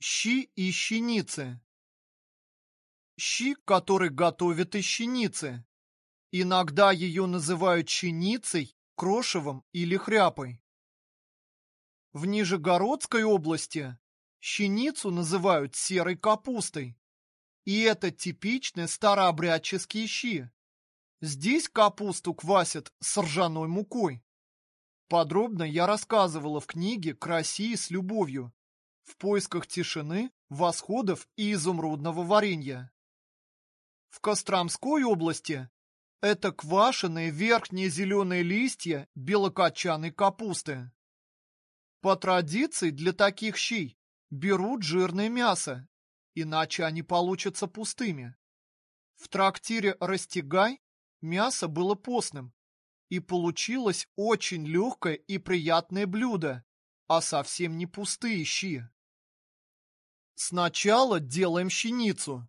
Щи и щеницы. Щи, который готовят из щеницы. Иногда ее называют щеницей, крошевом или хряпой. В Нижегородской области щеницу называют серой капустой. И это типичные старообрядческие щи. Здесь капусту квасят с ржаной мукой. Подробно я рассказывала в книге «К России с любовью», в поисках тишины, восходов и изумрудного варенья. В Костромской области это квашеные верхние зеленые листья белокочанной капусты. По традиции для таких щей берут жирное мясо, иначе они получатся пустыми. В трактире «Растягай» мясо было постным, и получилось очень легкое и приятное блюдо, а совсем не пустые щи. Сначала делаем щеницу.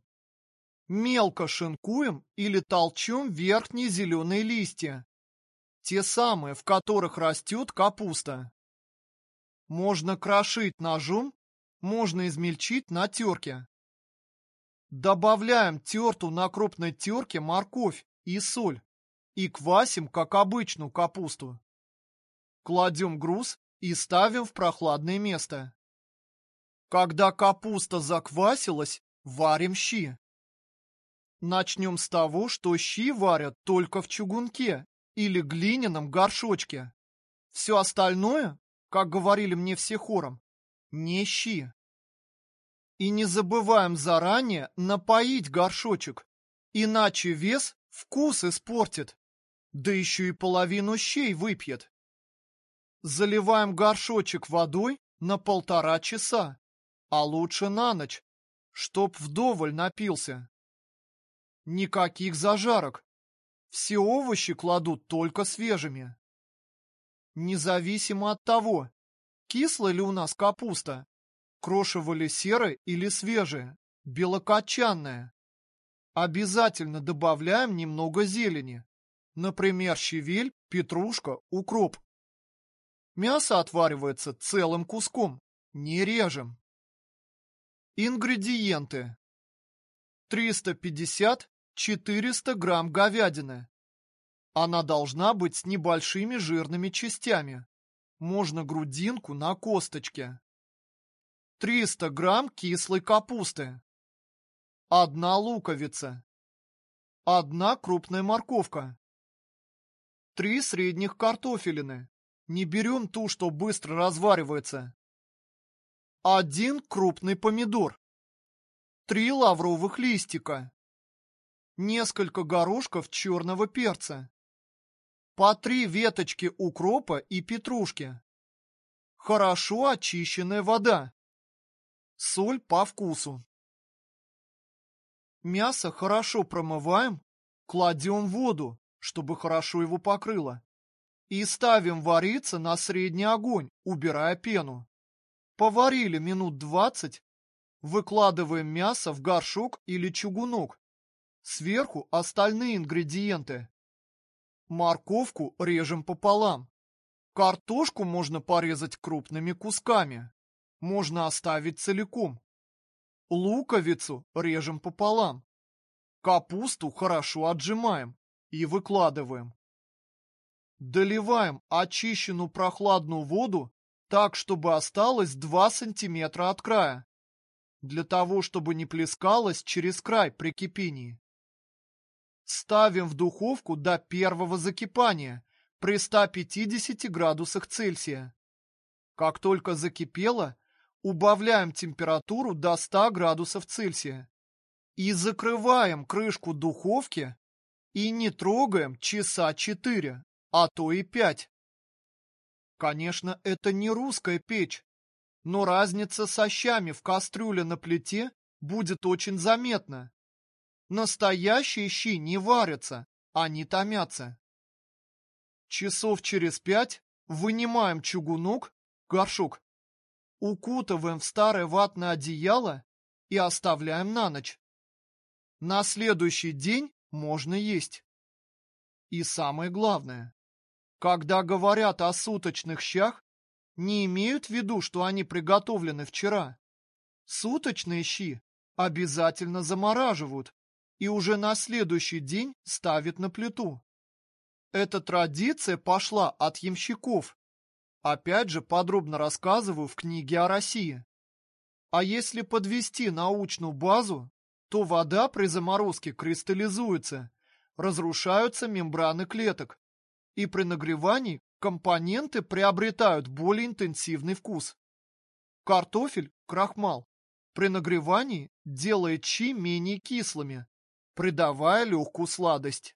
Мелко шинкуем или толчем верхние зеленые листья. Те самые, в которых растет капуста. Можно крошить ножом, можно измельчить на терке. Добавляем терту на крупной терке морковь и соль и квасим, как обычную капусту. Кладем груз и ставим в прохладное место. Когда капуста заквасилась, варим щи. Начнем с того, что щи варят только в чугунке или глиняном горшочке. Все остальное, как говорили мне все хором, не щи. И не забываем заранее напоить горшочек, иначе вес вкус испортит, да еще и половину щей выпьет. Заливаем горшочек водой на полтора часа а лучше на ночь, чтоб вдоволь напился. Никаких зажарок. Все овощи кладут только свежими. Независимо от того, кислая ли у нас капуста, крошево ли серая или свежая, белокочанная. Обязательно добавляем немного зелени. Например, щавель, петрушка, укроп. Мясо отваривается целым куском, не режем. Ингредиенты. 350-400 грамм говядины. Она должна быть с небольшими жирными частями. Можно грудинку на косточке. 300 грамм кислой капусты. Одна луковица. Одна крупная морковка. Три средних картофелины. Не берем ту, что быстро разваривается. Один крупный помидор. Три лавровых листика. Несколько горошков черного перца. По три веточки укропа и петрушки. Хорошо очищенная вода. Соль по вкусу. Мясо хорошо промываем, кладем в воду, чтобы хорошо его покрыло. И ставим вариться на средний огонь, убирая пену. Поварили минут двадцать, выкладываем мясо в горшок или чугунок. Сверху остальные ингредиенты. Морковку режем пополам. Картошку можно порезать крупными кусками. Можно оставить целиком. Луковицу режем пополам. Капусту хорошо отжимаем и выкладываем. Доливаем очищенную прохладную воду так, чтобы осталось 2 сантиметра от края, для того, чтобы не плескалось через край при кипении. Ставим в духовку до первого закипания при 150 градусах Цельсия. Как только закипело, убавляем температуру до 100 градусов Цельсия и закрываем крышку духовки и не трогаем часа 4, а то и 5. Конечно, это не русская печь, но разница со щами в кастрюле на плите будет очень заметна. Настоящие щи не варятся, они томятся. Часов через пять вынимаем чугунок, горшок, укутываем в старое ватное одеяло и оставляем на ночь. На следующий день можно есть. И самое главное, когда говорят о суточных щах, не имеют в виду, что они приготовлены вчера. Суточные щи обязательно замораживают и уже на следующий день ставят на плиту. Эта традиция пошла от ямщиков. Опять же, подробно рассказываю в книге о России. А если подвести научную базу, то вода при заморозке кристаллизуется, разрушаются мембраны клеток, и при нагревании компоненты приобретают более интенсивный вкус. Картофель, крахмал, при нагревании делает чи менее кислыми, придавая легкую сладость.